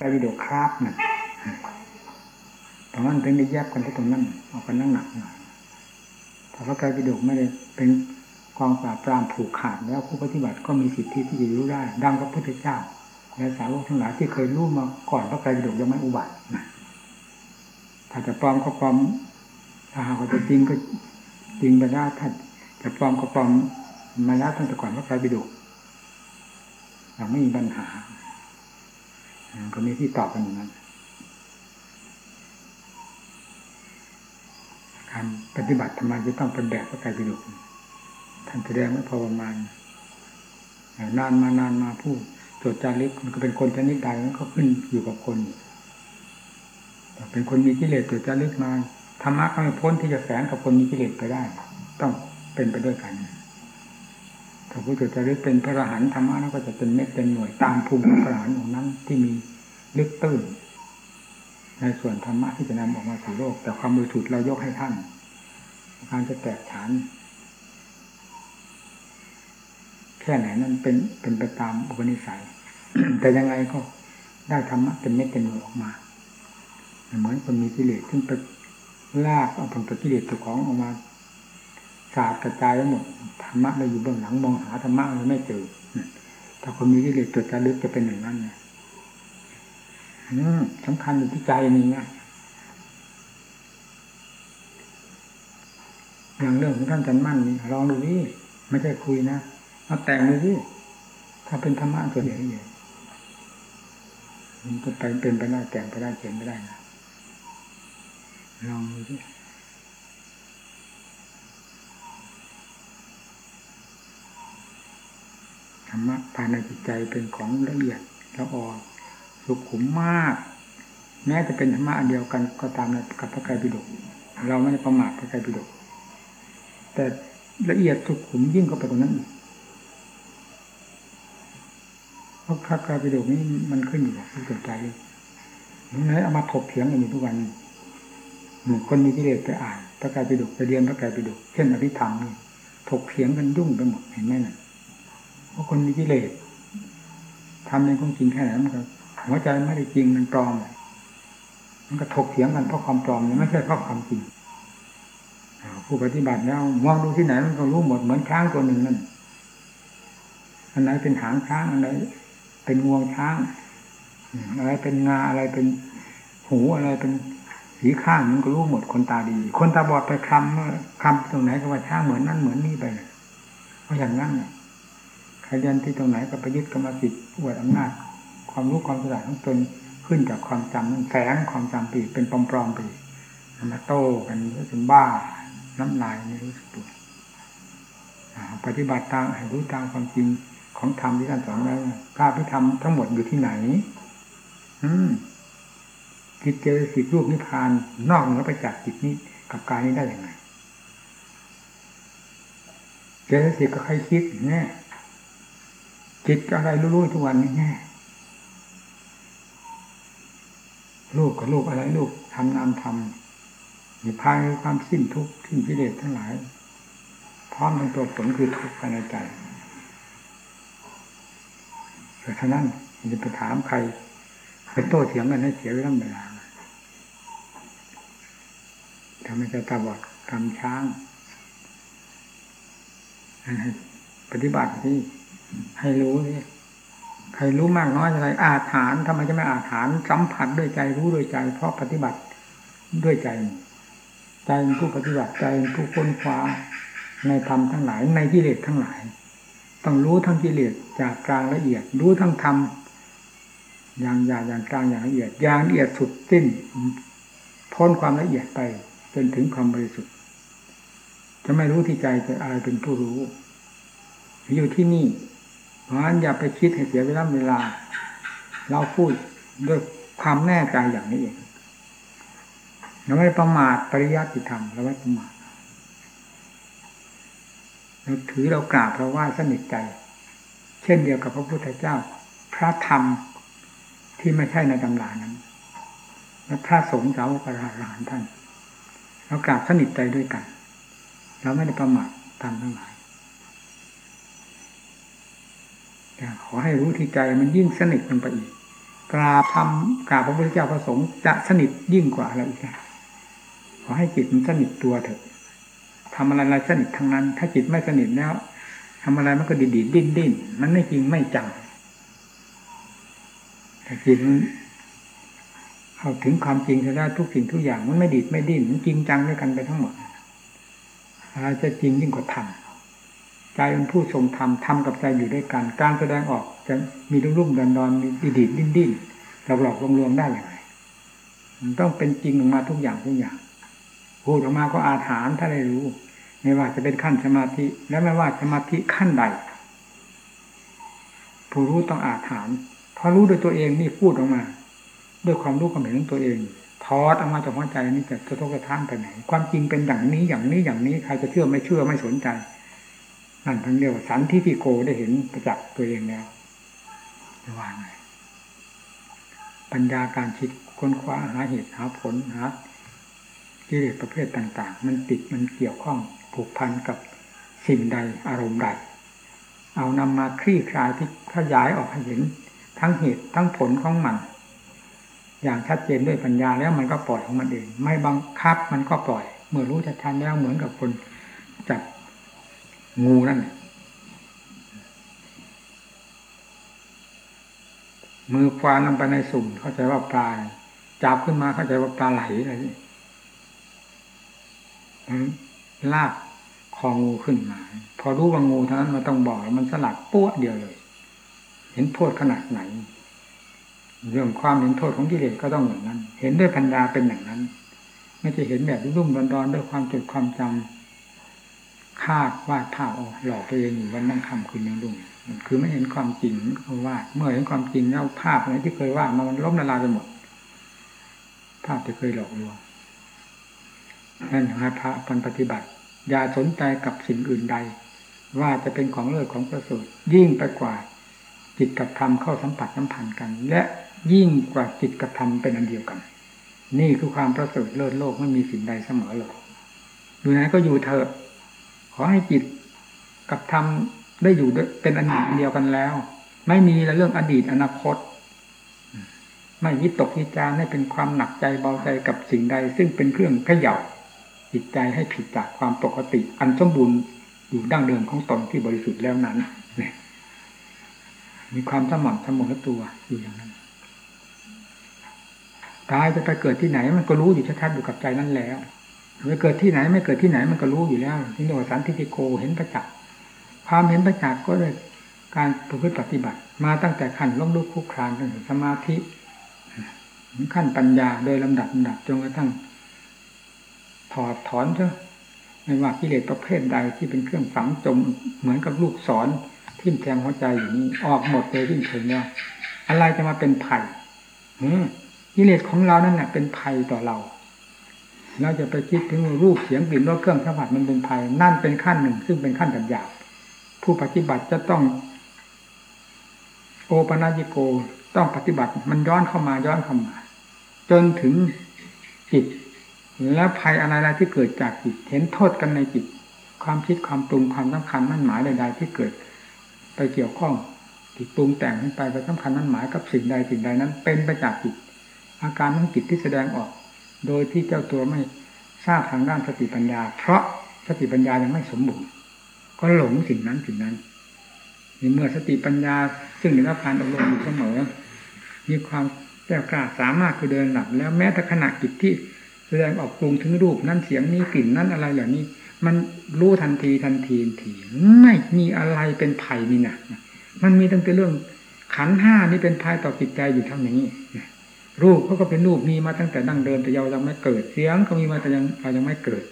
ไตรปิฎกครับนั่นตรงนั้นถึงได้แยกกันที่ตรงนั้นเอากันนั่งหนักหน่อยแต่พระไตรปิฎกไม่ได้เป็นกองปราบปรามผูกขาดแล้วผู้ปฏิบัติก็มีสิทธิที่จะรู้ได้ ดังพระพุทธเจ้าและสาวกทั้งหลายที่เคยรู้มาก่อนพระไตรปิฎกยังไม่อุบัตินะถ้าจะปลอมก็ปลอมถ้าหากว่าจะจริงก็จริงไปได้ถ้าจะปลอมก็ปลอมมาแล้วตั้งแต่ก่อนพระไตรปิฎกยังไม่มีปัญหา ก็มีที่ตอบกันอย่างนั้นการปฏิบัติทำไมจะต้องเป็นแบบพระไตรปิฎกท่านแสดงไว้พอประมาณนานมานานมาพูดจทย์จารึกมันก็เป็นคนชนิดใดมันก็ขึ้นอยู่กับคนเป็นคนมีกิเลสจทย์จารึกมาธรรมะก็ไม่พ้นที่จะแฝงกับคนมีกิเลสไปได้ ต้องเป็นไปด้วยกัน ถ้าผู้จทย์จารึกเป็นพระอรหันต์ธรรมะนั้นก็จะเป็นเม็ดเป็นหน่วยตามภูมิพระอรหันต์ของนั้นที่มีลึกตื้นในส่วนธรรมะที่จะนำออกมาสู่โลก แต่ความบริสุทธิ์เรายกให้ท่านการจะแตกฉาน แค่ไหนนั้นเป็นเป็นไปตามอุปนิสัย แต่ยังไงก็ได้ธรรมะเป็นเม็ดเป็นหน่วยออกมาเหมือนคนมีกิเลสซึ่งไปลากเอาผลกิเลสตัวของออกมา สาดกระจายไปหมดธรรมะเราอยู่เบื้องหลังมองหาธรรมะเราไม่เจอถ้าคนมีกิเลสตัวจารึกจะเป็นอย่างนั้นนะสำคัญอยู่ที่ใจนี่นะอย่างเรื่องของท่านจันมั่นนี่ลองดูดิไม่ใช่คุยนะเอาแต่งดูดิถ้าเป็นธรรมะตัวเดียวนี่มันจะไปเป็นไปได้แต่งไปได้เขียนไปได้นะลองดูดิ ธรรมะภายในจิตใจเป็นของละเอียดละอ่อนสุขุมมาก แม้จะเป็นธรรมะเดียวกันก็ตามกับพระไตรปิฎกเราไม่ได้ประมาทพระไตรปิฎกแต่ละเอียดสุขุมยิ่งกว่าไปกว่านั้นอีกเพราะพระไตรปิฎกนี้มันขึ้นอยู่กับผู้สนใจนี่เอามาถกเถียงกันอยู่ทุกวันหนึ่งคนมีกิเลสไปอ่านพระไตรปิฎกไปเรียนพระไตรปิฎกเช่นอภิธรรมนี่ถกเถียงกันยุ่งไปหมดเห็นไหมน่ะ เพราะคนมีกิเลสทำในความจริงแค่ไหนมันก็หัวใจไม่ได้จริงมันปลอมมันก็ถกเถียงกันเพราะความปลอมไม่ใช่เพราะความจริงผู้ปฏิบัติแล้วมองดูที่ไหนมันก็รู้หมดเหมือนช้างตัวหนึ่งนั่นอันไหนเป็นหางช้างอันไหนเป็นงวงช้างอะไรเป็นงาอะไรเป็นหูอะไรเป็นสีข้างมันก็รู้หมดคนตาดี คนตาบอดไปคำคำตรงไหนก็ว่าช้างเหมือนนั่นเหมือนนี่ไปเพราะอย่างนั้นเนี่ย ใครยันที่ตรงไหนก็ไปยึดกรรมสิทธิ์อวดอำนาจ ความรู้ความฉลาดของตนขึ้นจากความจำแฝงความจำปีเป็นปลอมๆปีมาโต้กันจนบ้าน้ำลายไม่รู้สึกตัวปฏิบัติตามให้รู้ตามความจริงของธรรมที่ท่านสอนไว้พระพิธรรมทั้งหมดอยู่ที่ไหน อืมจิตเจอสิทธิรูปนิพพาน นอกเหนือไปจากจิตนี้กับกายนี้ได้อย่างไรเจอสิทธิ์ก็ใครคิดแน่ จิตอะไรรู้ๆทุกวันนี้แน่ลูกกับลูกอะไรลูกทำนามทำมีภายในความสิ้นทุกข์สิ้นกิเลสทั้งหลาย พร้อมทั้งตัวผลคือทุกข์ภายในใจแต่ท่านั้นจะไปถามใครไปโต้เถียงกันให้เสียเวลาเวลาทำให้ใจตาบอดทำช้าง ปฏิบัติที่ ให้รู้นี่ใครรู้มากน้อยอะไรอาถานทำไมจะไม่อาถานสัมผัสด้วยใจรู้ด้วยใจ เพราะปฏิบัติด้วยใจ ใจเป็นผู้ปฏิบัติใจเป็นผู้ค้นคว้าในธรรมทั้งหลายในกิเลสทั้งหลาย ต้องรู้ทั้งกิเลสจากกลางละเอียด รู้ทั้งธรรมอย่างหยาบอย่างกลางอย่างละเอียดอย่างละเอียดสุดสิ้นพ้นความละเอียดไปจนถึงความบริสุทธิ์ จะไม่รู้ที่ใจจะอะไรเป็นผู้รู้ อยู่ที่นี่ เพราะฉะนั้นอย่าไปคิดให้เสียเวลาเวลา เราพูดด้วยความแน่ใจอย่างนี้เองเราไม่ประมาทปริยัติธรรมเราไม่ประมาทเราถือเรากราบเราไหว้สนิทใจ เช่นเดียวกับพระพุทธเจ้า พระธรรมที่ไม่ใช่ในตำรานั้น และพระสงฆ์สาวกอรหันท่าน เรากราบสนิทใจด้วยกัน เราไม่ได้ประมาทตามทั้งหลาย ขอให้รู้ที่ใจมันยิ่งสนิทลงไปอีกกราบทำกราบพระพุทธเจ้าพระสงฆ์จะสนิทยิ่งกว่าเราอีกนะขอให้จิตมันสนิทตัวเถอะทำอะไรอะไรสนิททั้งนั้น ถ้าจิตไม่สนิทแล้วทำอะไรมันก็ดีดดิ้นดิ้นมันไม่จริงไม่จังแต่จิตมันเข้าถึงความจริงจะได้ทุกสิ่งทุกอย่างมันไม่ดีดไม่ดิ้นมันจริงจังด้วยกันไปทั้งหมดอะไรจะจริงยิ่งกว่าธรรม ใจเป็นผู้ทรงธรรมธรรมกับใจอยู่ด้วยกันการแสดงออกจะมีรุ่มรุ่มดอนดอนมีดีดดิ้นดิ้นหลอกหลอกลวงลวงได้อย่างไรมันต้องเป็นจริงออกมาทุกอย่างทุกอย่างพูดออกมาก็อาถรรพ์ถ้าได้รู้ ไม่ว่าจะเป็นขั้นสมาธิ และไม่ว่าสมาธิขั้นใด ผู้รู้ต้องอาถรรพ์พอรู้โดยตัวเองนี่พูดออกมา ด้วยความรู้ความเห็นของตัวเองทอดออกมาจากหัวใจนี่จะกระทบกระทั่งไปไหน ความจริงเป็นอย่างนี้อย่างนี้อย่างนี้ใครจะเชื่อไม่เชื่อไม่สนใจ นั่นทั้งเดียวสันที่พิโกได้เห็นประจักษ์ตัวเองแล้วจะว่าไงปัญญาการคิดค้นคว้าหาเหตุหาผลหากิเลสประเภทต่าง ๆ มันติดมันเกี่ยวข้องผูกพันกับสิ่งใดอารมณ์ใด เอานำมาคลี่คลายที่ขยายออกให้เห็น ทั้งเหตุทั้งผลของมัน อย่างชัดเจนด้วยปัญญาแล้วมันก็ปล่อยของมันเอง ไม่บังคับมันก็ปล่อย เมื่อรู้ชัดๆแล้วเหมือนกับคน งูนั่นมือควานลงไปในสุ่มเข้าใจว่าปลาจับขึ้นมาเข้าใจว่าปลาไหลอะไรนี่ลากคองูขึ้นมา พอรู้ว่างูเท่านั้นมาต้องบอกมันสลัดปั้วเดียวเลย เห็นโทษขนาดไหน เรื่องความเห็นโทษของกิเลสก็ต้องอย่างนั้น เห็นด้วยปัญญาเป็นอย่างนั้น ไม่ใช่เห็นแบบรุ่มร้อนๆด้วยความจดความจำ คาดวาดภาพอหลอกตัวเองอยู่วันนั่งคำคืนยังดุงคือไม่เห็นความจริงเขาวาดเมื่อเห็นความจริงแล้วภาพอะไรที่เคยวาดมันล้มละลายไปหมด ภาพที่เคยหลอกลวงนั่นให้พระปฏิบัติ อย่าสนใจกับสิ่งอื่นใด ว่าจะเป็นของเลิศของประเสริฐยิ่งไปกว่าจิตกับธรรมเข้าสัมผัสสัมพันธ์กัน และยิ่งกว่าจิตกับธรรมเป็นอันเดียวกัน นี่คือความประเสริฐเลิศโลกไม่มีสิ่งใดเสมอเลยอยู่ไหนก็อยู่เถอะ อให้จิตกับธรรมได้อยู่เป็นอันหนึ่งเดียวกันแล้ว ไม่มีเรื่องอดีตอนาคต ไม่ยิตกยิจารให้เป็นความหนักใจเบาใจกับสิ่งใด ซึ่งเป็นเครื่องเขย่าจิตใจให้ผิดจากความปกติ อันสมบูรณ์อยู่ดั้งเดิมของตนที่บริสุทธิ์แล้วนั้นมีความสม่ำเสมอตัวอยู่อย่างนั้นตายจะไปเกิดที่ไหน มันก็รู้อยู่ชัดๆอยู่กับใจนั้นแล้ว ไม่เกิดที่ไหนไม่เกิดที่ไหนมันก็รู้อยู่แล้วที่เรียกว่าสันติโกเห็นประจักษ์ความเห็นประจักษ์ก็เลยการประพฤติปฏิบัติ มาตั้งแต่ขั้นล้มลุกคุกคลานจนถึงสมาธิขั้นปัญญาโดยลำดับลำดับจนกระทั่งถอดถอนเถอะไม่ว่ากิเลสประเภทใดที่เป็นเครื่องฝังจมเหมือนกับลูกศรทิ่มแทงหัวใจอยู่นี้ออกหมดเลยที่ถึงเนี่ยอะไรจะมาเป็นภัยกิเลสของเรานั่นแหละเป็นภัยต่อเรา เราจะไปคิดถึงรูปเสียงกลิ่นรสเครื่องสัมผัสมันเป็นภัยนั่นเป็นขั้นหนึ่ง ซึ่งเป็นขั้นหยาบผู้ปฏิบัติจะต้องโอปนาญิโกต้องปฏิบัติมันย้อนเข้ามาย้อนเข้ามา จนถึงจิต แล้วภัยอะไรๆที่เกิดจากจิต เห็นโทษกันในจิต ความคิดความปรุงความสำคัญมั่นหมายใดๆที่เกิด ไปเกี่ยวข้องจิตปรุงแต่งขึ้นไปไปสำคัญมั่นหมายกับสิ่งใดสิ่งใดนั้น เป็นไปจากจิต อาการของจิตที่แสดงออก โดยที่เจ้าตัวไม่ทราบทางด้านสติปัญญา เพราะสติปัญญายังไม่สมบูรณ์ก็หลงสิ่งนั้นสิ่งนั้นในเมื่อสติปัญญา ซึ่งได้รับการอบรมอยู่เสมอ มีความแก้วกล้าสามารถคือเดินหลับ แล้วแม้แต่ขณะจิตที่แสดงออกปรุงถึงรูปนั้นเสียงนี้กลิ่นนั้นอะไรอย่างนี้ มันรู้ทันทีทันทีที ไม่มีอะไรเป็นภัยนี่นะมันมีตั้งแต่เรื่องขันห้านี่เป็นภัยต่อจิตใจอยู่เท่านี้ รูปเขาก็เป็นรูปมีมาตั้งแต่ดั้งเดิมแต่เรายังไม่เกิดเสียงก็มีมาแต่ยังเรายังไม่เกิด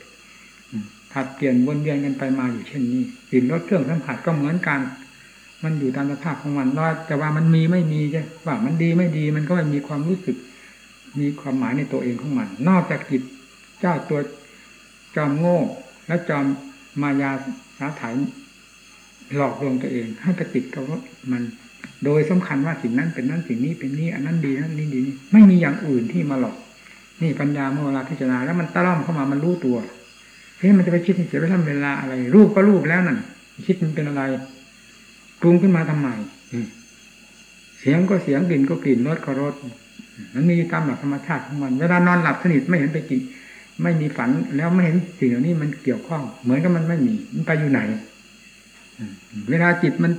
ผัดเปลี่ยนวนเวียนกันไปมาอยู่เช่นนี้กลิ่นรสเครื่องสัมผัสก็เหมือนกัน มันอยู่ตามสภาพของมันน้อยแต่ว่ามันมีไม่มีใช่ว่ามันดีไม่ดีมันก็ไม่มีความรู้สึก มีความหมายในตัวเองของมัน นอกจากจิตเจ้าตัวจอมโง่และจอมมายาสาถ่ายหลอกลวงตัวเองให้ไปติดกับว่ามัน โดยสำคัญว่าสิ่งนั้นเป็นนั้นสิ่งนี้เป็นนี้ อันนั้นดีนั้นนี้ดีไม่มีอย่างอื่นที่มาหลอก นี่ปัญญาเมื่อเวลาพิจารณาแล้วมันตะล่อมเข้ามามันรู้ตัวเฮ้ยมันจะไปคิดเสียไปทำเวลาอะไร รูปก็รูปแล้วนั่นคิดมันเป็นอะไรปรุงขึ้นมาทำไมเสียงก็เสียงกลิ่นก็กลิ่นรสก็รสมันมีตามหลักธรรมชาติของมัน เวลานอนหลับสนิทไม่เห็นไปกินไม่มีฝันแล้วไม่เห็นสิ่งเหล่านี้มันเกี่ยวข้อง เหมือนกับมันไม่มี มันไปอยู่ไหน เวลาจิตมัน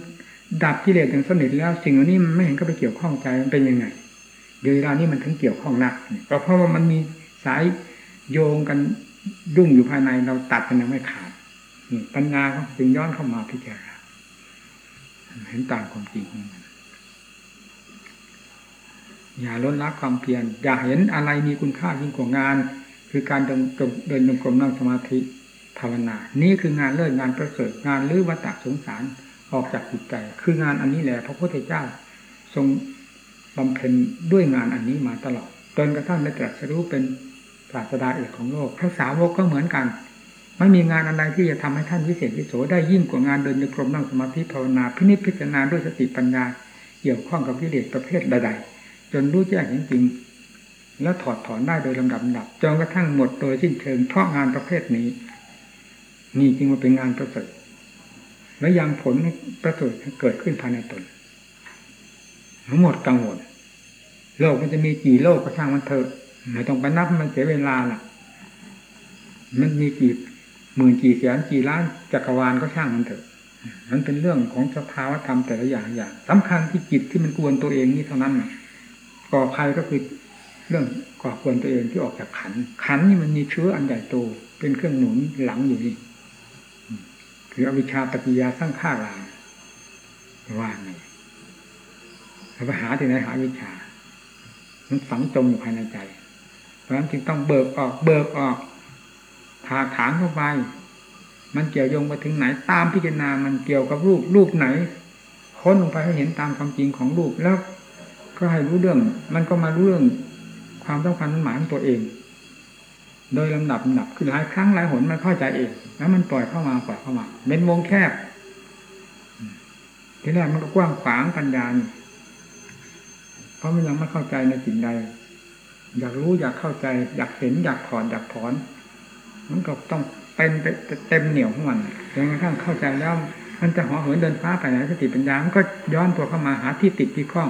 ดับกิเลสอย่างสนิทแล้วสิ่งเหล่านี้มันไม่เห็นก็ไปเกี่ยวข้องใจมันเป็นยังไงเดี๋ยวเวลานี้มันถึงเกี่ยวข้องนักก็เพราะว่ามันมีสายโยงกันยุ่งอยู่ภายในเราตัดกันยังไม่ขาดปัญญาก็จึงย้อนเข้ามาพิจารณาเห็นตามความจริงของมันอย่าลดละความเพียรอย่าเห็นอะไรมีคุณค่ายิ่งกว่างาน คือการเดินเดินจงกรมนั่งสมาธิภาวนา นี่คืองานเลิศงานประเสริฐงานลื้อวัฏสงสาร ออกจากจิตใจ คืองานอันนี้แหละพระพุทธเจ้าทรงบำเพ็ญด้วยงานอันนี้มาตลอดจนกระทั่งได้ตรัสรู้เป็นศาสดาเอกของโลกพระสาวกก็เหมือนกัน ไม่มีงานอะไรที่จะทำให้ท่านวิเศษวิโสได้ยิ่งกว่างานเดินจงกรมนั่งสมาธิภาวนาพินิจพิจารณาด้วยสติปัญญาเกี่ยวข้องกับกิเลสประเภทใดๆจนรู้แจ้งจริงๆแล้วถอดถอนได้โดยลำดับดับจนกระทั่งหมดโดยสิ้นเชิงเพราะงานประเภทนี้ นี่จึงมาเป็นงานประเสริฐ และยังผลประเสริฐเกิดขึ้นภายในตนทั้งหมดกังวลโลกมันจะมีกี่โลกก็ช่างมันเถอะไม่ต้องไปนับมันเสียเวลาล่ะ มันมีกี่หมื่นกี่แสนกี่ล้านจักรวาลก็ช่างมันเถอะ มันเป็นเรื่องของสภาวธรรมแต่ละอย่างอย่างสำคัญที่จิตที่มันกวนตัวเองนี่เท่านั้นก่อใครก็คือเรื่องก่อกวนตัวเองที่ออกจากขัน ขันนี่มันมีเชื้ออันใหญ่โตเป็นเครื่องหนุนหลังอยู่นี่ คืออวิชชาปฏิยาสร้างข้าราว่าไงเราไปหาที่ไหนหาวิชา มันฝังจมอยู่ภายในใจ เพราะฉะนั้นจึงต้องเบิกออกเบิกออกถาถางเข้าไป มันเกี่ยวโยงไปถึงไหนตามพิจารณา มันเกี่ยวกับรูปรูปไหน ค้นลงไปให้เห็นตามความจริงของรูปแล้วก็ให้รู้เรื่อง มันก็มารู้เรื่องความต้องการมันหมายของตัวเอง โดยลำดับลำดับคือหลายครั้งหลายหนมันเข้าใจเองแล้วมันปล่อยเข้ามาปล่อยเข้ามาเป็นวงแคบทีแรกมันก็กว้างขวางปัญญาเพราะมันยังไม่เข้าใจในสิ่งใด อยากรู้อยากเข้าใจ อยากเห็นอยากถอนอยากถอน มันก็ต้องเป็นเต็มเหนียวของมันจนกระทั่งเข้าใจแล้ว มันจะห่อเหินเดินฟ้าไปไหนสติปัญญามันก็ย้อนตัวเข้ามาหาที่ติดที่คล้อง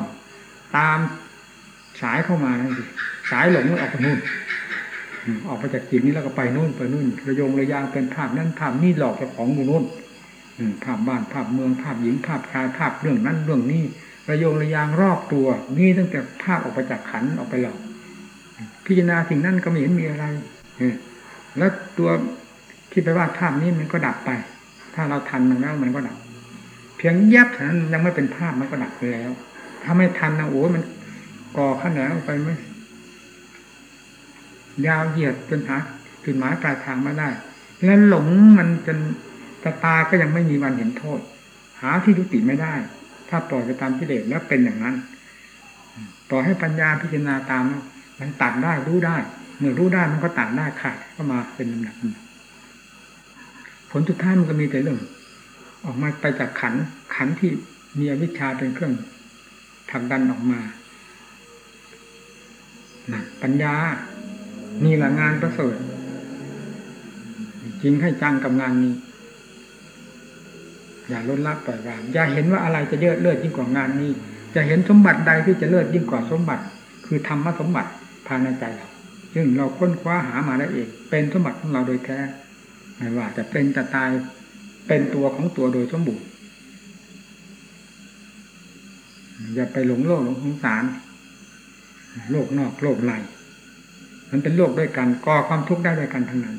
ตามสายเข้ามานั่นสิสายหลงออกไปนู่น ออกไปจากจิตนี้แล้วก็ไปนู่นไปนู่นระยงระยางเป็นภาพนั่นภาพนี่หลอกเจ้าของอยู่นู่นภาพบ้านภาพเมืองภาพหญิงภาพชายภาพเรื่องนั้นเรื่องนี้ระยงระยางรอบตัว นี่ตั้งแต่ภาพออกไปจากขันออกไปหลอกพิจารณาสิ่งนั้นก็ไม่เห็นมีอะไรแล้วตัวที่ไปว่าภาพนี้มันก็ดับไป ถ้าเราทันมันแล้วมันก็ดับ เพียงแยบเท่านั้นยังไม่เป็นภาพมันก็ดับไปแล้ว ถ้าไม่ทันนะโอ้มันก่อขนงไปไม่ ยาวเหยียดจนหาจุดหมายปลายทางไมาได้ แล้วหลงมันจนตาตาก็ยังไม่มีวันเห็นโทษ หาที่ยุติไม่ได้ ถ้าปล่อยไปตามกิเลสแล้วเป็นอย่างนั้นต่อให้ปัญญาพิจารณาตาม มันตัดได้รู้ได้ เมื่อรู้ได้มันก็ตัดได้ขาดก็มาเป็นลำดับผลสุดท้ายมันก็มีแต่เรื่อง ออกมาไปจากขันขันที่มีอวิชชาเป็นเครื่องผลักดันออกมาปัญญา นี่แหละงานประเสริฐจริงให้จังกับงานนี้ อย่าลดละปล่อยวางอย่าเห็นว่าอะไรจะเยอะเลิศยิ่งกว่างานนี้ จะเห็นสมบัติใดที่จะเลิศยิ่งกว่าสมบัติ คือธรรมสมบัติภายในใจเราซึ่งเราค้นคว้าหามาได้เอง เป็นสมบัติของเราโดยแท้ไม่ว่าจะเป็นจะตายเป็นตัวของตัวโดยสมบูรณ์อย่าไปหลงโลกหลงสงสาร โลกนอกโลกใน มันเป็นโลกด้วยกันก่อความทุกข์ได้ด้วยกันทั้งนั้น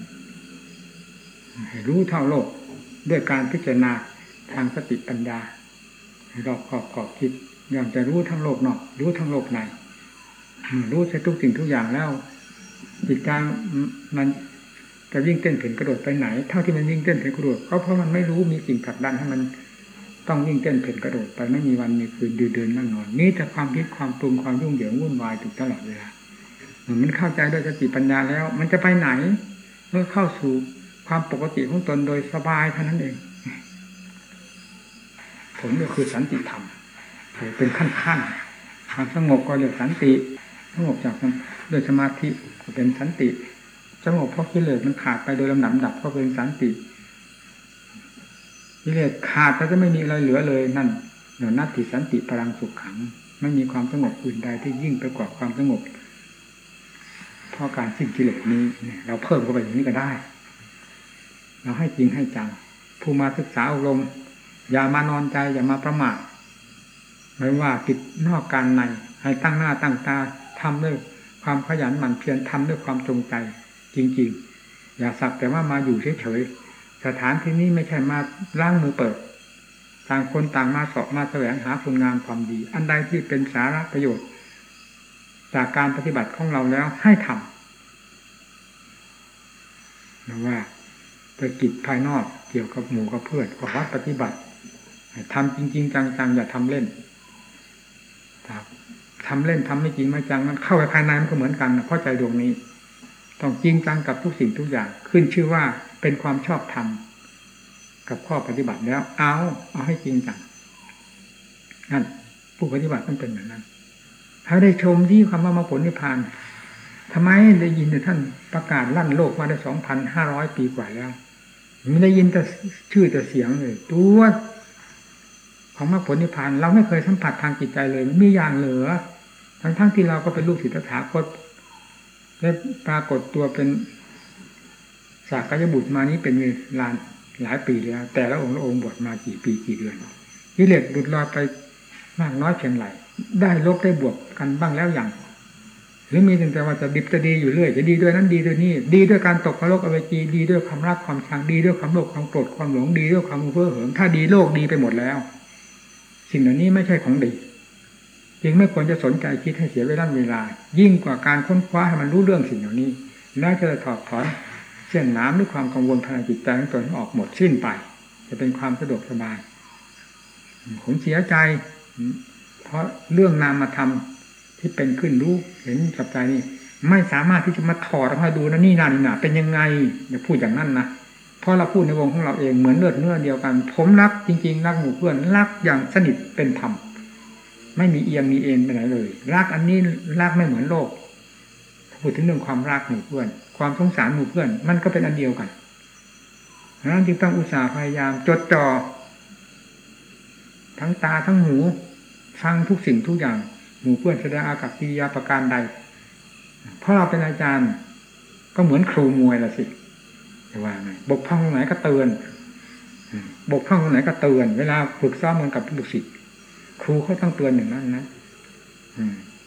รู้เท่าโลกด้วยการพิจารณาทางสติปัญญาให้รอบขอบขอบคิดยอมจะรู้ทั้งโลกนอกรู้ทั้งโลกในรู้ใช้ทุกสิ่งทุกอย่างแล้วจิตใจมันจะวิ่งเต้นเพ่นกระโดดไปไหน เท่าที่มันวิ่งเต้นเพ่นกระโดดก็เพราะมันไม่รู้มีสิ่งผลักดันให้มันต้องวิ่งเต้นเพ่นกระโดดไปไม่มีวันมีคืนดืเดินนั่งนอนนี่แต่ความคิดความปรุงความยุ่งเหยิงวุ่นวายถูกตลอดเวลา มันเข้าใจด้วยสติปัญญาแล้ว มันจะไปไหน เมื่อเข้าสู่ความปกติของตนโดยสบายเท่านั้นเอง ผลก็คือสันติธรรมเป็นขั้นขั้นความสงบก็เรียกสันติสงบจากด้วยสมาธิก็เป็นสันติสงบเพราะกิเลสมันขาดไปโดยลำดับดับก็เป็นสันติกิเลสขาดแล้วจะไม่มีอะไรเหลือเลยนั่นเดี๋ยวนัตติสันติพลังสุขขัง ไม่มีความสงบอื่นใดที่ยิ่งไปกว่าความสงบ เพราะการสิ้นกิเลสนี้เราเพิ่มเข้าไปอย่างนี้ก็ได้ เราให้จริงให้จังผู้มาศึกษาอบรมอย่ามานอนใจอย่ามาประมาทไม่ว่าติดนอกการใน ให้ตั้งหน้าตั้งตาทำด้วยความขยันหมั่นเพียรทำด้วยความจงใจ จริง ๆ อย่าสักแต่ว่ามาอยู่เฉยๆสถานที่นี้ไม่ใช่มาล้างมือเปิด ต่างคนต่างมาสอบมาแสวงหาคุณงามความดี อันใดที่เป็นสาระประโยชน์ จากการปฏิบัติของเราแล้วให้ทำนะว่าไปกิจภายนอกเกี่ยวกับหมู่กับเพื่อนกับวัดปฏิบัติทำจริง ๆ จังๆอย่าทำเล่นครับทำเล่นทำไม่จริงไม่จังมันเข้าไปภายในมันก็เหมือนกันเพราะใจดวงนี้ต้องจริงจังกับทุกสิ่งทุกอย่าง ขึ้นชื่อว่าเป็นความชอบธรรมกับข้อปฏิบัติแล้ว เอาเอาให้จริงจังนั่นผู้ปฏิบัติต้องเป็นอย่างนั้น นถ้าได้ชมที่คำว่ามรรคผลนิพพานทำไมได้ยินแต่ท่านประกาศลั่นโลกมาได้สองพันห้าร้อยปีกว่าแล้วไม่ได้ยินแต่ชื่อแต่เสียงเลยตัวของมรรคผลนิพพานเราไม่เคยสัมผัสทางจิตใจเลยมีอย่างเหลือ ทั้งทั้งที่เราก็เป็นลูกศิษย์ตถาคตและปรากฏตัวเป็นสากยบุตรมานี้เป็นเวลาหลายปีแล้ว แต่ละองค์ละองค์บวชมากี่ปีกี่เดือนกิเลสหลุดลอยไป มากน้อยเพียงไรได้ลบได้บวกกันบ้างแล้วอย่าง หรือมีแต่ว่าจะดิบจะดีอยู่เรื่อยจะดีด้วยนั้นดีด้วยนี่ดีด้วยการตกนระโลกอเวจีดีด้วยความรักความชังดีด้วยความโลภความโกรธความหลงดีด้วยความเพ้อเหิมถ้าดีโลกดีไปหมดแล้ว สิ่งเหล่านี้ไม่ใช่ของดีจึงไม่ควรจะสนใจคิดให้เสียเวลาเวลา ยิ่งกว่าการค้นคว้าให้มันรู้เรื่องสิ่งเหล่านี้ แล้วจะถอดถอนเส้นน้ำด้วยความกังวลภายในจิตใจของตนออกหมดสิ้นไป จะเป็นความสะดวกสบายผมเสียใจ เพราะเรื่องนามธรรมที่เป็นขึ้นรู้เห็นกับใจนี่ไม่สามารถที่จะมาถอดออกมาดูนะนี่นานี่นาเป็นยังไงอย่าพูดอย่างนั้นนะเพราะเราพูดในวงของเราเองเหมือนเลือดเนื้อเดียวกัน ผมรักจริง ๆ รักหมู่เพื่อนรักอย่างสนิทเป็นธรรมไม่มีเอียงมีเอ็นไปไหนเลย รักอันนี้รักไม่เหมือนโลกพูดถึงเรื่องความรักหมู่เพื่อน ความสงสารหมู่เพื่อน มันก็เป็นอันเดียวกันนั้นจึงต้องอุตส่าห์พยายามจดจ่อ ทั้งตาทั้งหูฟังทุกสิ่งทุกอย่าง หมู่เพื่อนแสดงอากับกิริยาประการใด เพราะเราเป็นอาจารย์ ก็เหมือนครูมวยละสิจะว่าไงบกพร่องตรงไหนก็เตือน บกพร่องตรงไหนก็เตือน เวลาฝึกซ้อมมันกับลูกศิษย์ครูเขาต้องเตือนอย่างนั้นนะ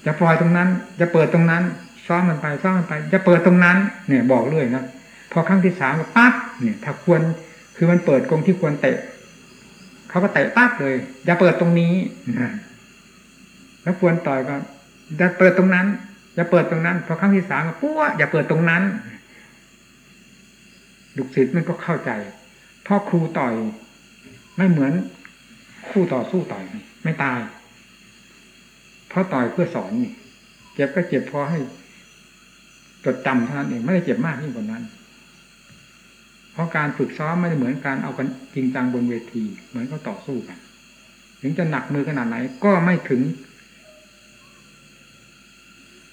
จะปล่อยตรงนั้น จะเปิดตรงนั้น ซ้อมมันไปซ้อมมันไป จะเปิดตรงนั้น เนี่ย บอกเรื่อยนะพอครั้งที่สามก็ปั๊บเนี่ย ถ้าควรคือมันเปิดกรงที่ควรเตะ เขาก็เตะปั๊บเลย อย่าเปิดตรงนี้แล้วควรต่อยก็จะเปิดตรงนั้น อย่าเปิดตรงนั้น พอครั้งที่สามก็ปุ๊บอย่าเปิดตรงนั้นลูกศิษย์มันก็เข้าใจเพราะครูต่อยไม่เหมือนคู่ต่อสู้ต่อยไม่ตายเพราะต่อยเพื่อสอนนี่เจ็บก็เจ็บพอให้จดจำเท่านั้นเองไม่ได้เจ็บมากยิ่งกว่านั้น เพราะการฝึกซ้อมไม่ได้เหมือนการเอากันจริงจังบนเวที เหมือนเขาต่อสู้กัน ถึงจะหนักมือขนาดไหนก็ไม่ถึง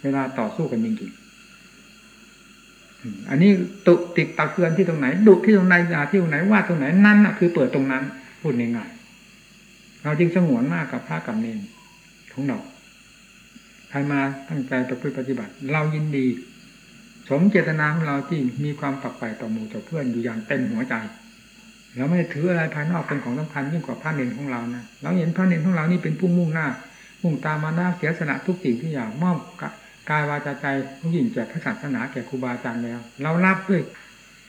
เวลาต่อสู้กันจริงๆอันนี้ตุติดตักเตือนที่ตรงไหน ดุที่ตรงไหนด่าที่ตรงไหนว่าตรงไหนนั่นน่ะคือเปิดตรงนั้น พูดง่ายๆเราจึงสงวนมากกับพระกับเนรของเราใครมาตั้งใจประพฤติปฏิบัติ เรายินดี สมเจตนาของเราที่มีความปักไปต่อหมู่ต่อเพื่อนอยู่อย่างเต็มหัวใจเราไม่ถืออะไรภายนอกเป็นของสำคัญยิ่งกว่าพระเนรของเรานะเราเห็นพระเนรของเรานี่เป็นผู้มุ่งหน้า มุ่งตามมาหน้าเสียสละทุกสิ่งทุกอย่างมอบกายวาจาใจผู้หญิงแก่พระศาสนาแก่ครูบาอาจารย์แล้ว เรารับด้วย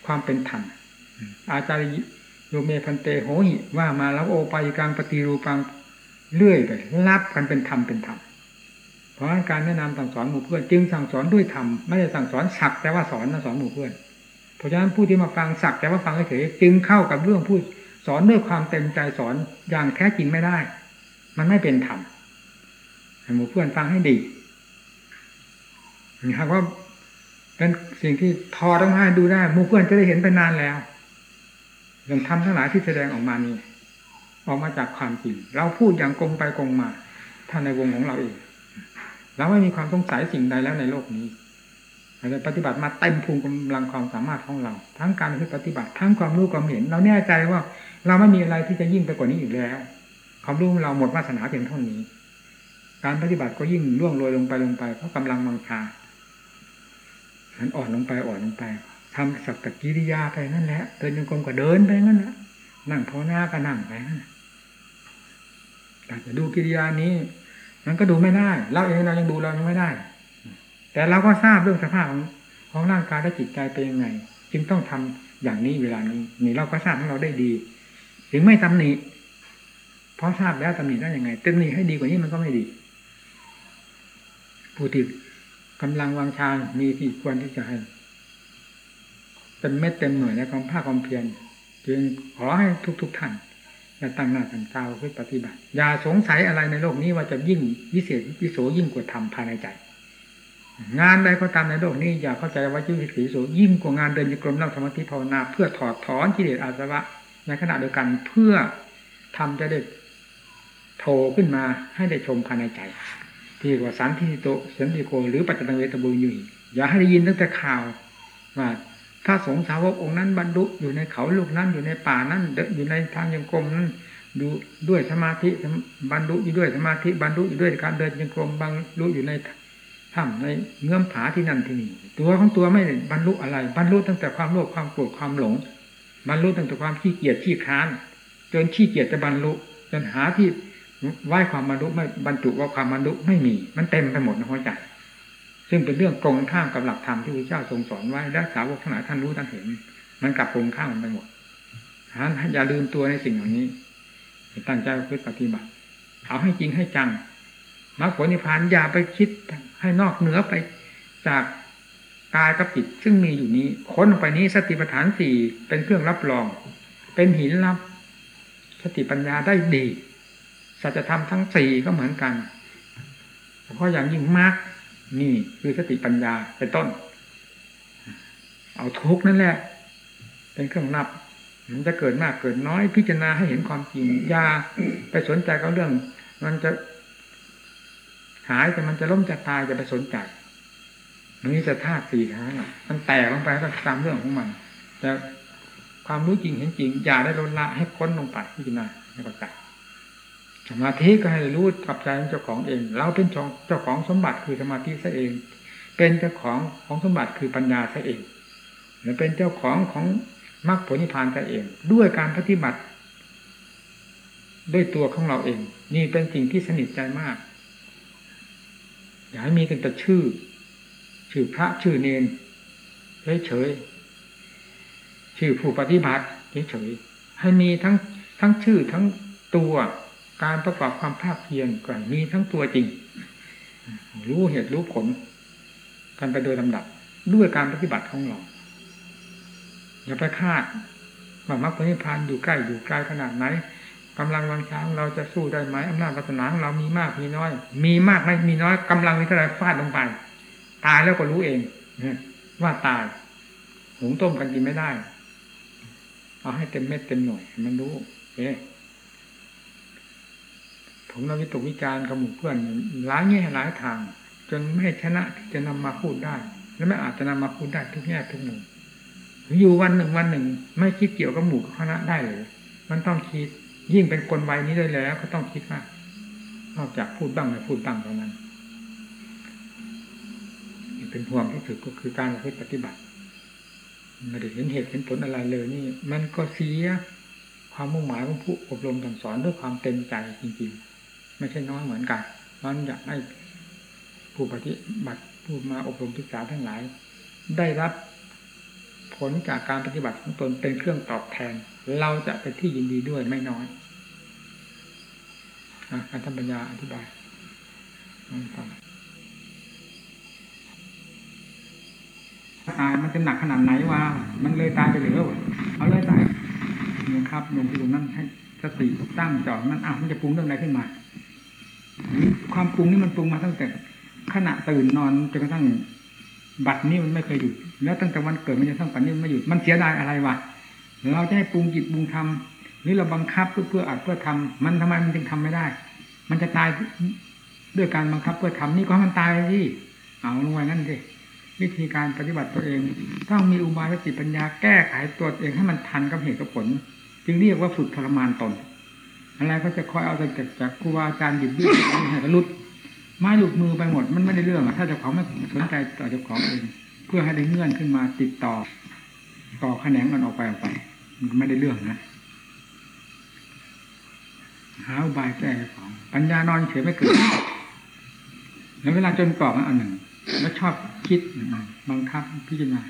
ความเป็นธรรมอาจารย์โยเมพันเตโหหิว่ามาแล้วโอไปายกังปฏิรูปังเลื่อยไปรับกันเป็นธรรมเป็นธรรม ราะการแนะนำสั่งสอนหมู่เพื่อนจึงสั่งสอนด้วยธรรมไม่ได้สั่งสอนสักแต่ว่าสอนนะสอนหมู่เพื่อน เพราะฉะนั้นผู้ที่มาฟังสักแต่ว่าฟังเฉยจึงเข้ากับเรื่องผู้สอนด้วยความเต็มใจสอนอย่างแท้จริงไม่ได้ มันไม่เป็นธรรมหมู่เพื่อนฟังให้ดีหากว่าเป็นสิ่งที่ทอต้องให้ดูได้หมู่เพื่อนจะได้เห็นไปนานแล้วเรื่องธรรมทั้งหลายที่แสดงออกมานี้ออกมาจากความจริง เราพูดอย่างกงไปกงมาท่านในวงของเราเอง เราไม่มีความสงสัยสิ่งใดแล้วในโลกนี้เราปฏิบัติมาเต็มภูมิกำลังความสามารถของเรา ทั้งการที่ปฏิบัติ ทั้งความรู้ความเห็น เราแน่ใจว่าเราไม่มีอะไรที่จะยิ่งไปกว่านี้อีกแล้ว ความรู้เราหมดวาสนาเพียงเท่านี้ การปฏิบัติก็ยิ่งล่วงโรยลงไปลงไปเพราะกำลังมังชามันอ่อนลงไปอ่อนลงไปทำสักตะกิริยาไปนั่นแหละเดินยังกรมก็เดินไปนั่นแหละนั่งภาวนาก็นั่งไปนั่นแหละแต่จะดูกิริยานี้ มันก็ดูไม่ได้ เราเองเรายังดูเรายังไม่ได้ แต่เราก็ทราบเรื่องสภาพของของร่างกายและจิตใจเป็นยังไง จึงต้องทำอย่างนี้เวลานี้นี่เราก็ทราบของเราได้ดี ถึงไม่ตำหนิเพราะทราบแล้วตำหนิได้ยังไงตำหนิให้ดีกว่านี้มันก็ไม่ดีผู้ที่กำลังวางชามีที่ควรที่จะให้เป็นเม็ดเต็มหน่วยในความภาคความเพียรจึงขอให้ทุกๆทท่าน อย่าตั้งหน้าตั้งตาเพื่อปฏิบัติ อย่าสงสัยอะไรในโลกนี้ว่าจะยิ่งวิเศษวิโสยิ่งกว่าธรรมภายในใจ งานใดก็ตามในโลกนี้อย่าเข้าใจว่าชีวิตวิโสยิ่งกว่างานเดินจงกรมนั่งสมาธิภาวนา เพื่อถอดถอนกิเลสอาสวะ ในขณะเดียวกันเพื่อทำจะได้โผล่ขึ้นมาให้ได้ชมภายในใจ ที่ว่าสันทิโตสันติโกหรือปัจจังเวทบุญอยู่อย่าให้ได้ยินตั้งแต่ข่าวว่า ถ้าสงสาวกองค์นั้นบรรลุอยู่ในเขาลูกนั้นอยู่ในป่านั้นอยู่ในทางยังกรมนั้นดูด้วยสมาธิบรรลุอยู่ด้วยสมาธิบรรลุอยู่ด้วยการเดินยังกรมบรรลุอยู่ในถ้ำในเงื่อมผาที่นั่นที่นี่ตัวของตัวไม่บรรลุอะไร บรรลุตั้งแต่ความโลภความโกรธความหลง บรรลุตั้งแต่ความขี้เกียจขี้ค้าน จนขี้เกียจจะบรรลุจนหาที่ไหว้ความบรรลุไม่บรรจุว่าความบรรลุไม่มี มันเต็มไปหมดในหัวใจ ซึ่งเป็นเรื่องตรงข้ามกับหลักธรรมที่พระเจ้าทรงสอนไว้และสาวกทั้งหลายท่านรู้ท่านเห็น มันกลับตรงข้ามไปหมดท่านอย่าลืมตัวในสิ่งเหล่านี้ตั้งใจพึ่ปฏิบัติ เอาให้จริงให้จังมรรคผลนิพพานอย่าไปคิดให้นอกเหนือไปจากกายกับจิตซึ่งมีอยู่นี้ ค้นไปนี้สติปัฏฐานสี่เป็นเครื่องรับรอง เป็นหินรับ สติปัญญาได้ดี สัจธรรมทั้งสี่ก็เหมือนกันเพราะอย่างยิ่งมาก นี่คือสติปัญญาเป็นต้น เอาทุกนั่นแหละ เป็นเครื่องนับ มันจะเกิดมากเกิดน้อยพิจารณาให้เห็นความจริงยาไปสนใจกับเรื่อง มันจะหายแต่มันจะล้มจะตายจะไปสนใจมันนี่จะธาตุสี่ท้ายมันแตกลงไปก็ตามเรื่องของมันแต่ความรู้จริงเห็นจริงอย่าได้ลดละให้พ้นลงไปพิจารณาในประกาศ สมาธิก็ให้รู้กับใจของเจ้าของเอง เราเป็นเจ้าของสมบัติคือสมาธิซะเอง เป็นเจ้าของของสมบัติคือปัญญาซะเองหรือเป็นเจ้าของของมรรคผลนิพพานซะเอง ด้วยการปฏิบัติ ด้วยตัวของเราเอง นี่เป็นสิ่งที่สนิทใจมาก อย่าให้มีแต่ชื่อ ชื่อพระชื่อเนนเฉยๆชื่อผู้ปฏิบัติเฉยๆให้มีทั้งทั้งชื่อทั้งตัว การประกอบความภาคเพียรก็มีทั้งตัวจริง รู้เหตุรู้ผล กันไปโดยลำดับด้วยการปฏิบัติของเรา อย่าไปคาดว่ามรรคผลนิพพานอยู่ใกล้อยู่ไกลขนาดไหนกำลังวังช้างเราจะสู้ได้ไหมอำนาจวาสนาของเรามีมากมีน้อย มีมากไม่มีน้อยกำลังมีเท่าไรฟาดลงไป ตายแล้วก็รู้เองว่าตายหุงต้มกันกินไม่ได้ เอาให้เต็มเม็ดเต็มหน่วยมันรู้เอ๊ ผมเราวิตกวิจารณ์กับหมู่เพื่อนหลายแง่หลายทาง จนไม่ชนะที่จะนำมาพูดได้ และไม่อาจจะนำมาพูดได้ทุกแง่ทุกมุมอยู่วันหนึ่งวันหนึ่ง ไม่คิดเกี่ยวกับหมู่คณะได้เลยมันต้องคิดยิ่งเป็นคนวัยนี้ได้แล้ว ก็ต้องคิดว่านอกจากพูดบ้างไม่พูดบ้างเท่านั้นเป็นห่วงที่สุดก็คือการปฏิบัติไม่ได้เห็นเหตุเห็นผลอะไรเลยนี่ มันก็เสียความมุ่งหมายของผู้อบรมสั่งสอนด้วยความเต็มใจจริงๆ ไม่ใช่น้อยเหมือนกันนั้นอยากให้ผู้ปฏิบัติผู้มาอบรมศึกษาทั้งหลาย ได้รับผลจากการปฏิบัติของตนเป็นเครื่องตอบแทน เราจะเป็นที่ยินดีด้วยไม่น้อยอาจารย์ปัญญาอธิบายฟังตายมันจะหนักขนาดไหนวะมันเลยตายไปหรือเอาเลยตายนี่ครับลงที่ตรงนั้นให้สติตั้งจอดนั้นอะมันจะปรุงเรื่องอะไรขึ้นมา ความปรุงนี่มันปรุงมาตั้งแต่ขณะตื่นนอนจนกระทั่งบัดนี้มันไม่เคยหยุด แล้วตั้งแต่วันเกิดมันจะทั้งปัจจุบันไม่หยุดมันเสียดายอะไรวะเราจะให้ปรุงจิตปรุงทำนี่เราบังคับเพื่อเพื่ออัดเพื่อทำมันทำไมมันจึงทำไม่ได้ มันจะตายด้วยการบังคับเพื่อทำนี่ก็มันตายที่เอาลงไว้นั่นสิวิธีการปฏิบัติตัวเอง ต้องมีอุบายสติปัญญาแก้ไขตัวเองให้มันทันกับเหตุกับผล จึงเรียกว่าฝึกทรมานตน อะไรก็จะคอยเอาจากจากครูบาอาจารย์หยิบยื่นให้รุดไม้หลุดมือไปหมดมันไม่ได้เรื่องอะถ้าเจ้าของไม่สนใจต่อเจ้าของเองเพื่อให้ได้เงื่อนขึ้นมาติดต่อ ต่อแขนงกันออกไปออกไป มันไม่ได้เรื่องนะหาอุบายแก้ของ ปัญญานอนเฉยไม่เกิดแล้วเวลาจนกรอบอันหนึ่ง แล้วชอบคิดบังคับพิจารณา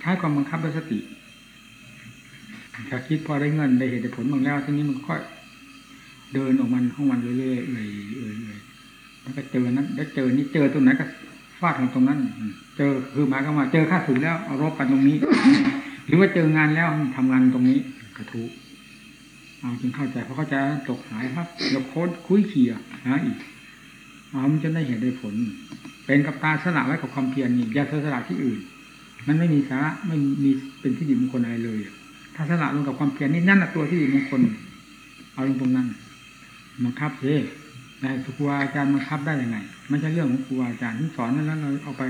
ใช้ความบังคับด้วยสติ ถ้าคิดพอได้เงินได้เหตุได้ผลบางแล้วทีนี้มันค่อยเดินออกมันของมันเรื่อยๆเอื่อยเอื่อยแล้วก็เจอนั้นแล้วเจอนี่เจอตรงไหนก็ฟาดของตรงนั้น เจอคือหมายความาเจอค่าถูกแล้วเอารบกันตรงนี้ หรือว่าเจองานแล้วทำงานตรงนี้กระทุเอาจึงเข้าใจเพอเข้าใจตกหายครับเดี๋ยวโค้ดคุยเขี่ยหาอีกเอามันจะได้เห็นได้ผล เป็นกับตาสละไว้กับความเพียรนี่อย่าสละที่อื่น มันไม่มีสาระไม่มีเป็นที่ดีมงคลอะไรเลย ถ้าสละลงกับความเพียรนี่นั่นแหละตัวที่มงคล เอาลงตรงนั้นบังคับเฮ้นายครูอาจารย์บังคับได้ยังไงไม่ใช่เรื่องของครูอาจารย์ที่สอนนั้นแล้วเราเอาไป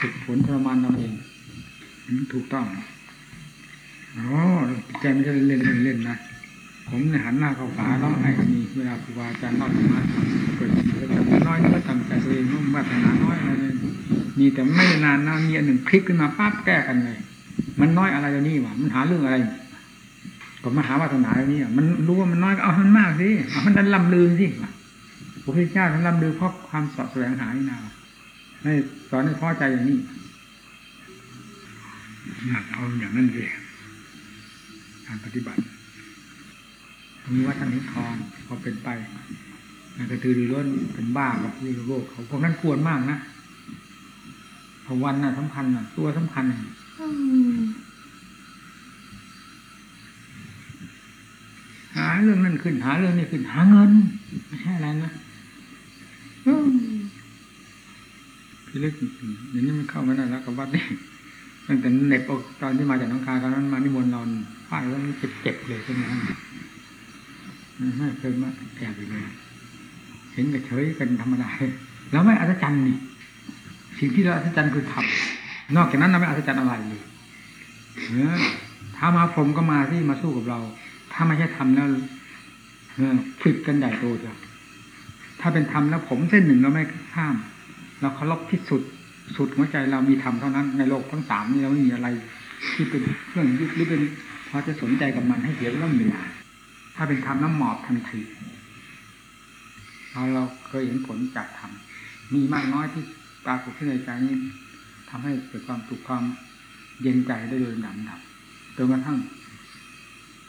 ฝึกฝนทรมานเราเองถูกต้องอ๋อใจไม่ใช่เล่นเล่นเล่นนะผมเนี่ยหันหน้าเข้าฝาแล้วไอ้นี่เวลาครูอาจารย์เล่าธรรมะเกิดน้อยก็ทำใจตัวเองว่าวัฒนาน้อยอะไรมีแต่ไม่นานนะมีอันหนึ่งคลิกขึ้นมาปั๊บแก้กันเลย มันน้อยอะไรเดี๋ยวนี้วะมันหาเรื่องอะไรก็มาหาวาสนาเดี๋ยวนี้มันรู้ว่ามันน้อยก็เอามันมากสิเอามันดันลำลือสิพระพุทธเจ้าท่านลำลือเพราะความสอดแสวงหานี่นาให้สอนให้พอใจอย่างนี้เอาอย่างนั้นเลยการปฏิบัติมีวัฒนิทองพอเป็นไปนกระตือรือร้นเป็นบ้ากับที่โลกเขาพวกนั้นควรมากนะพอวันน่ะสำคัญน่ะ ตัวสำคัญ หาเรื่องนั้นขึ้น หาเรื่องนี้ขึ้น หาเงินไม่ใช่อะไรนะพี่เล็กเดี๋ยวนี้มันเข้ามาได้แล้วกับวัดนี่ตั้งแต่เน็บออกตอนที่มาจากน้องคายตอนนั้นมานิมนต์นอนฟาดแล้วมันเจ็บๆเลยใช่ไหมไม่เคยมาแอบไปเลยเห็นกับเฉยกันธรรมดาแล้วไม่อัศจรรย์นี่ สิ่งที่เราอัศจรรย์คือทำ นอกจากนั้นเราไม่อัศจรรย์อะไรเลยเออถ้ามาผมก็มาที่มาสู้กับเรา ถ้าไม่ใช่ทำแล้วฝึกกันใหญ่โตจ้ะถ้าเป็นธรรมแล้วผมเส้นหนึ่งเราไม่ข้าม เราเคารพที่สุดสุดหัวใจเรามีธรรมเท่านั้นในโลกทั้งสามนี้เราไม่มีอะไร ที่เป็นเครื่องยึดหรือเป็นพอจะสนใจกับมันให้เสียเวลาเวลาถ้าเป็นธรรมน้ำหมอบทันทีเราเราเคยเห็นผลจากธรรมมีมากน้อยที่ปรากฏขึ้นในใจนี้ ทำให้เกิดความสุขความเย็นใจได้โดยลำดับจนกระทั่ง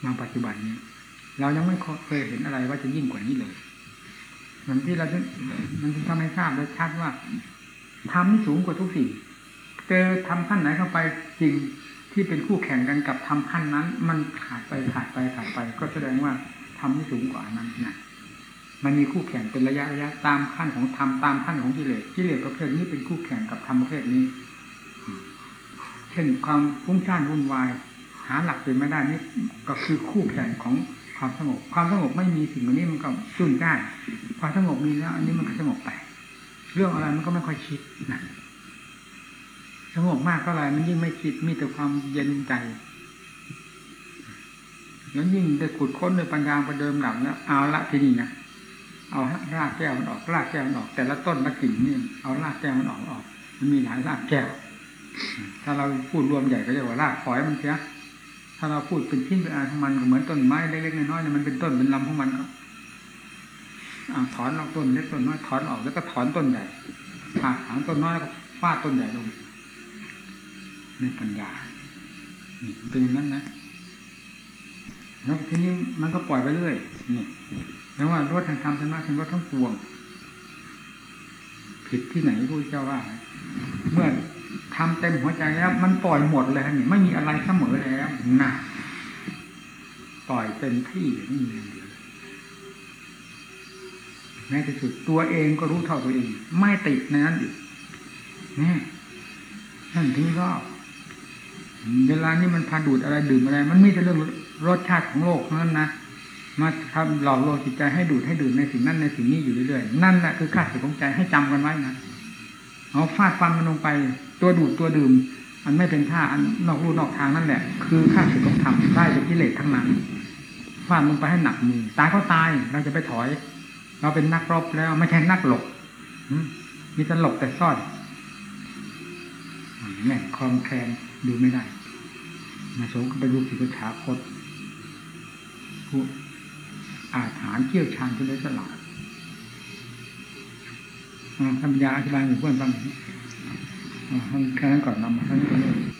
มาปัจจุบันนี้ เรายังไม่เคยเห็นอะไรว่าจะยิ่งกว่านี้เลยเหมันที่เรามันทำให้ทราบได้ชัดว่าทำที่สูงกว่าทุกสิ่งเจอทำขั้นไหนเข้าไปจริงที่เป็นคู่แข่งกันกับทำขั้นนั้น มันขาดไปขาดไปขาดไป ก็แสดงว่าทำที่สูงกว่านั้นนะมันมีคู่แข่งเป็นระยะระยะตามขั้นของธรรมตามขั้นของกิเลสกิเลสประเภทนี้เป็นคู่แข่งกับธรรมประเภทนี้ เช่นความฟุ้งซ่านวุ่นวาย หาหลักเป็นไม่ได้นี่ก็คือคู่แข่งของความสงบ ความสงบไม่มีสิ่งนี้มันก็จุนได้ความสงบมีแล้ว อันนี้มันก็สงบไป เรื่องอะไรมันก็ไม่ค่อยคิดนะสงบมากเท่าไหร่มันยิ่งไม่คิดมีแต่ความเย็นใจแล้วยิ่งได้ขุดค้นโดยปัญญาประเดิมดับแล้วเอาละที่นี่นะเอารากแก้วมันออกรากแก้วมันออก แต่ละต้นละกิ่งนี่เอารากแก้วมันออกออก มันมีหลายรากแก้ว ถ้าเราพูดรวมใหญ่ก็เรียกว่ารากฝอยมันเสียถ้าเราพูดเป็นชิ้นเป็นอันของมันก็เหมือนต้นไม้เล็กๆน้อยๆเนี่ยมันเป็นต้นเป็นลำของมันก็ถอนออกต้นเล็กต้นน้อยถอนออกแล้วก็ถอนต้นใหญ่ผ่าถางต้นน้อยแล้วก็ฟาดต้นใหญ่ลงในปัญญานี่เป็นอย่างนั้นนะแล้วทีนี้มันก็ปล่อยไปเรื่อยนี่แล้วว่ารถทางธรรมธรรมะเป็นรถทั้งปวง ผิดที่ไหนพู้เจ้าว่า เมื่อ ทำเต็มหัวใจแล้ว มันปล่อยหมดเลยนี่ไม่มีอะไรเสมอแล้วนะปล่อยเต็มที่ไม่มีอะไรแม้ที่สุดตัวเองก็รู้เท่าตัวเอง ไม่ติดในนั้นอีกนี่นั่นถึงรอบเวลานี้มันพาดูดอะไรดื่มอะไร มันไม่ใช่เรื่องรสชาติของโลกนั้นนะมาทำหลอกลวงจิตใจให้ดูดให้ดื่มในสิ่งนั้นในสิ่งนี้อยู่เรื่อยๆนั่นแหละคือข้าศึกของใจให้จำกันไว้นะเอาฟาดฟันมันลงไป ตัวดูดตัวดื่ม อันไม่เป็นท่าอันนอกรูนอกทางนั่นแหละ คือข้าศึกของธรรมได้เป็นกิเลสทั้งนั้นฟาดลงไปให้หนักมือตายก็ตายเราจะไปถอย เราเป็นนักรบแล้วไม่ใช่นักหลบมีแต่หลบแต่ซ่อนแม่งคลองแคลนดูไม่ได้มาสงกับประยุกต์ศิษฐาคตผู้อาถรรเชี่ยวชาญผู้ได้สลาดอ่าทำยาอธิบายให้เพื่อนฟัง ทำแค่นั้นก่อนนำมาทั้งนี้